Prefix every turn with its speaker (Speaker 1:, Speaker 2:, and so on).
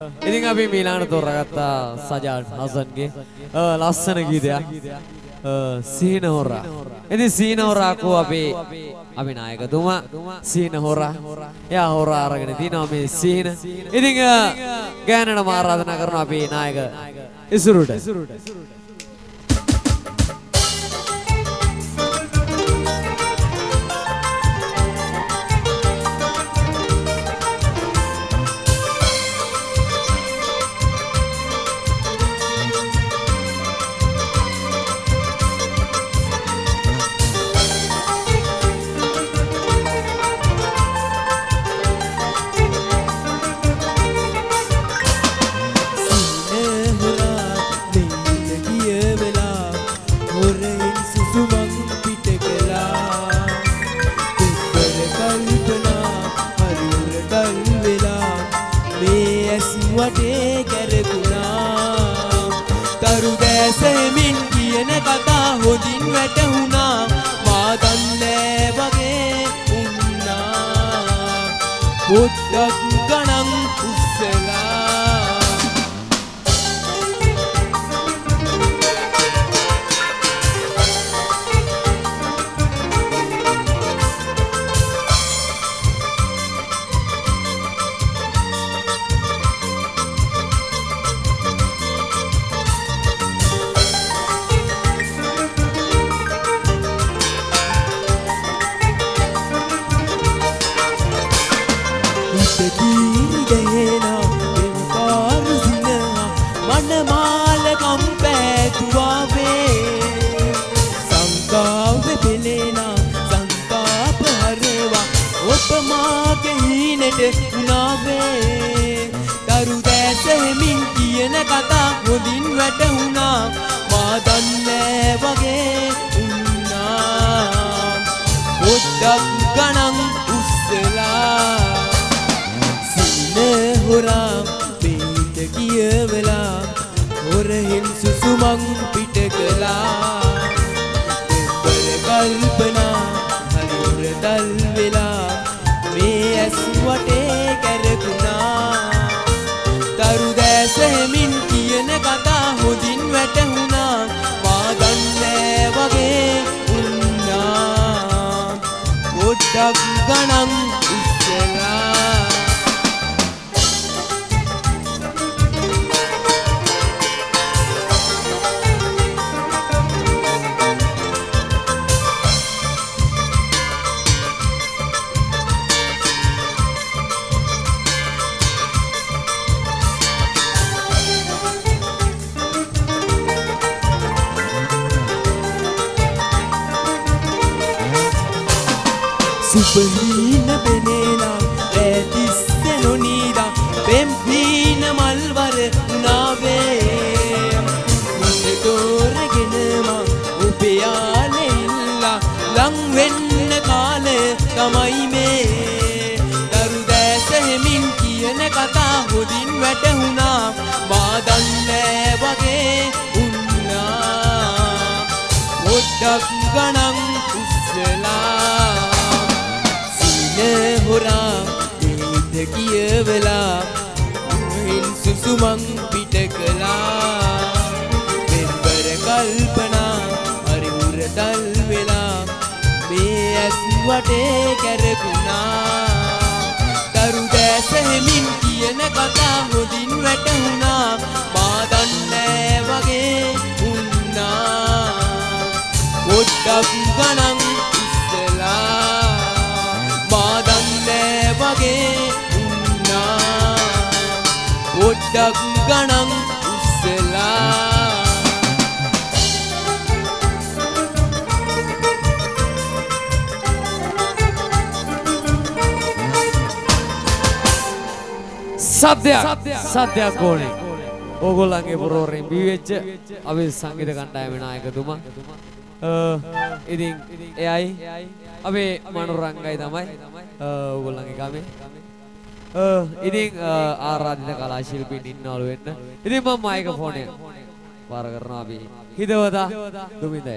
Speaker 1: ඉතින් අපි මීලාන තෝරගත්තා සජාඩ් හසන්ගේ ලස්සන ගීතයක් සීන හොරා. ඉතින් සීන හොරාකෝ අපේ අපි නායකතුමා සීන හොරා. එයා හොරා අරගෙන තිනවා මේ සීන. ඉතින් ගෑනට ආරාධනා කරනවා අපේ නායක ඉසුරුට.
Speaker 2: වටේ කැරකුණා. තරු දැසෙමින් කියන කතා හොඳින් වැටහුණා. මා දන්නේ වගේ උන්නා. පොඩ්ඩක් ගණන් උස්සලා දීදේනා එවපාරු සිනහා මනමාල කම්පෑතුවාවේ සංකාව පෙලේනා සංකාප හරවා ඔපමාගේ හීනට උනාවේ දරු දැසෙමින් කියන කතා හොඳින් වැටහුණා මා දන්නේ වගේ උන්නා පොඩ්ඩක් ගණන් හොරා පේට කියවලා හොරහෙන් සුසුමං පිට කළා. දෙබර කල්පනා හරිුර දල් වෙලා මේ ඇස් වටේ කැරකුණා. තරු දැසෙමින් කියන කතා හොඳින් වැටහුණා. මා දන්නේ වගේ උන්නා. පොඩ්ඩක් ගණන් සුපහීන පෙනේලා ඇතිස්ස නොනීදා පෙම්පීන මල්වර උනාවේ තෝරගෙනම උපයාලෙල්ලා ලංවෙන්න කාලය තමයි මේ. දරු දැසහෙමින් කියන කතා හොදින් වැටහුණා මාදන්නෑ වගේ උන්නා පොඩ්ඩක් කියවලා හින් සුසුමං පිට කළා. පෙම්බර කල්පනා හරි උරදල් වෙලා මේ ඇස් වටේ කැරකුණා. දරු දැසහෙමින් කියන කතා හොඳින් වැටහුණා. මා දන්නේ වගේ උන්නා පොඩ්ඩක් ගණන් උස්සලා මා දන්නේ වගේ උන්නා පොඩ්ඩක් ගණන් උස්සලා
Speaker 1: සද්‍යයක් සද්‍යයක් ඕනේ. ඕගොල්ලන්ගේ පුරවරෙන් බිහිවෙච්ච අපි සංගීත කණ්ඩායමේ නායකතුමා. ඉතින් එයයි අපේ මනුරංගයි තමයි ඕගොල්ලන්ගේ ගමේ. Uh, ඉතින් uh, ආරාධිත කලා ශිල්පීන් ඉන්නවලු වෙන්න. ඉතින් මම මයික්‍රොෆෝනය පාර කරනවා අපි හිතවතා දුමින්දය.